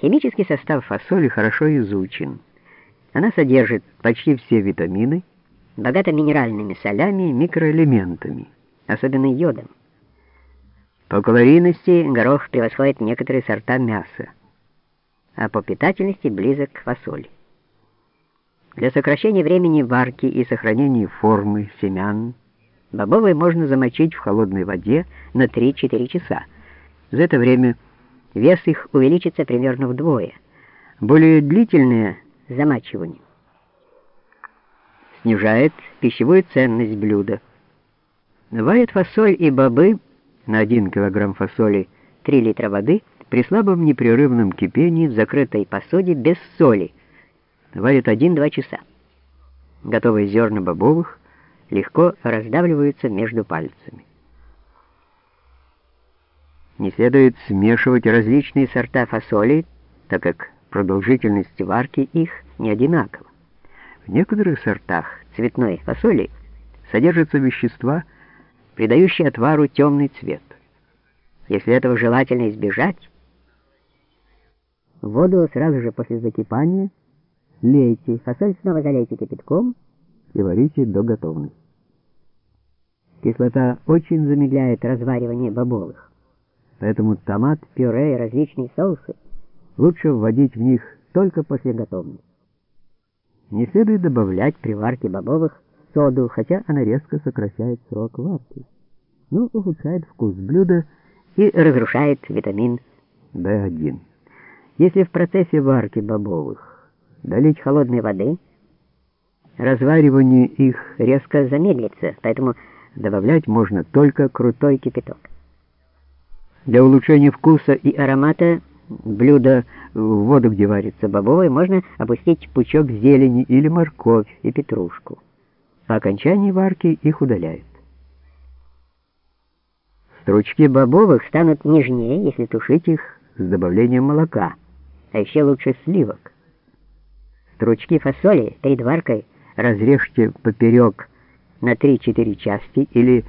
Химический состав фасоли хорошо изучен. Она содержит почти все витамины, богата минеральными солями и микроэлементами, особенно йодом. По калорийности горох превосходит некоторые сорта мяса, а по питательности близок к фасоли. Для сокращения времени варки и сохранения формы семян бобовые можно замочить в холодной воде на 3-4 часа. За это время вес их увеличится примерно вдвое. Более длительное замачивание снижает пищевую ценность блюда. Варят фасоль и бобы на 1 кг фасоли 3 литра воды при слабом непрерывном кипении в закрытой посуде без соли. Варят 1-2 часа. Готовые зерна бобовых легко раздавливаются между пальцами. Не следует смешивать различные сорта фасоли, так как продолжительность варки их не одинакова. В некоторых сортах цветной фасоли содержатся вещества, придающие отвару темный цвет. Если этого желательно избежать, воду сразу же после закипания лейте, фасоль снова залейте кипятком и варите до готовности. Кислота очень замедляет разваривание бобовых. Поэтому томат, пюре и различные соусы лучше вводить в них только после готовности. Не следует добавлять при варке бобовых соду, хотя она резко сокращает срок варки, но ухудшает вкус блюда и разрушает витамин В1. Если в процессе варки бобовых долить холодной воды, разваривание их резко замедлится, поэтому добавлять можно только крутой кипяток. Для улучшения вкуса и аромата блюда в воду, где варится бобовое, можно опустить пучок зелени или морковь и петрушку. По окончании варки их удаляют. Стручки бобовых станут нежнее, если тушить их с добавлением молока, а еще лучше сливок. Стручки фасоли перед варкой разрежьте поперек на 3-4 части или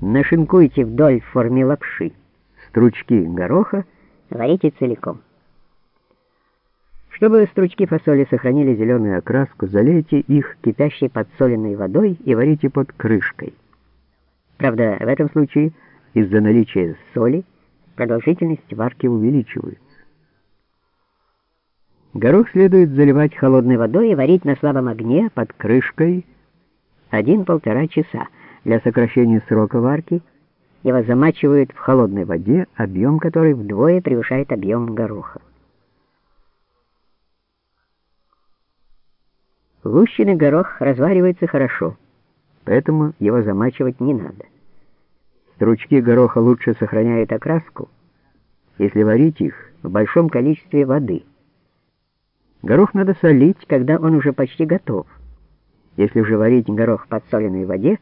нашинкуйте вдоль в форме лапши стручки гороха варите целиком. Чтобы стручки фасоли сохранили зеленую окраску, залейте их кипящей подсоленной водой и варите под крышкой. Правда, в этом случае из-за наличия соли продолжительность варки увеличивается. Горох следует заливать холодной водой и варить на слабом огне под крышкой 1-1,5 часа для сокращения срока варки – его замачивают в холодной воде, объем которой вдвое превышает объем гороха. Лущенный горох разваривается хорошо, поэтому его замачивать не надо. Стручки гороха лучше сохраняют окраску, если варить их в большом количестве воды. Горох надо солить, когда он уже почти готов. Если же варить горох в подсоленной воде,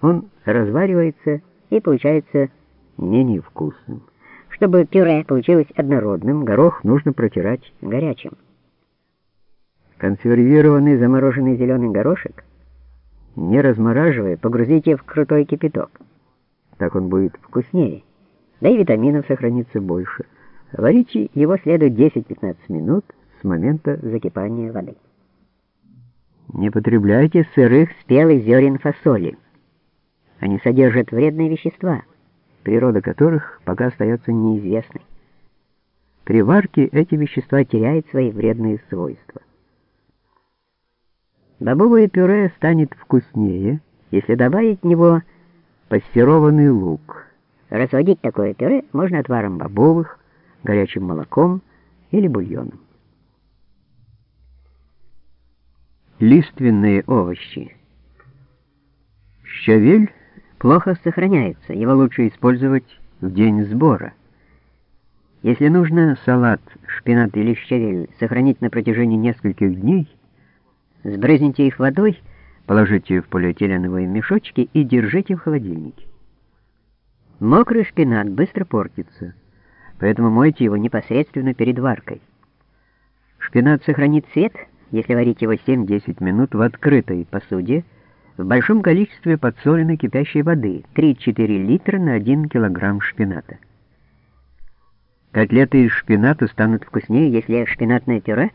он разваривается и получается менее вкусным. Чтобы пюре получилось однородным, горох нужно протирать горячим. Консервированный замороженный зеленый горошек, не размораживая, погрузите в крутой кипяток. Так он будет вкуснее, да и витаминов сохранится больше. Варите его следует 10-15 минут с момента закипания воды. Не потребляйте сырых спелых зерен фасоли. Они содержат вредные вещества, природа которых пока остается неизвестной. При варке эти вещества теряют свои вредные свойства. Бобовое пюре станет вкуснее, если добавить в него пастерованный лук. Разводить такое пюре можно отваром бобовых, горячим молоком или бульоном. Лиственные овощи. Щавель плохо сохраняется, его лучше использовать в день сбора. Если нужно салат, шпинат или щавель сохранить на протяжении нескольких дней, сбрызните их водой, положите в полиэтиленовые мешочки и держите в холодильнике. Мокрый шпинат быстро портится, поэтому мойте его непосредственно перед варкой. Шпинат сохранит цвет, если варить его 7-10 минут в открытой посуде, в большом количестве подсоленной кипящей воды 3-4 литра на 1 килограмм шпината. Котлеты из шпината станут вкуснее, если шпинатное пюре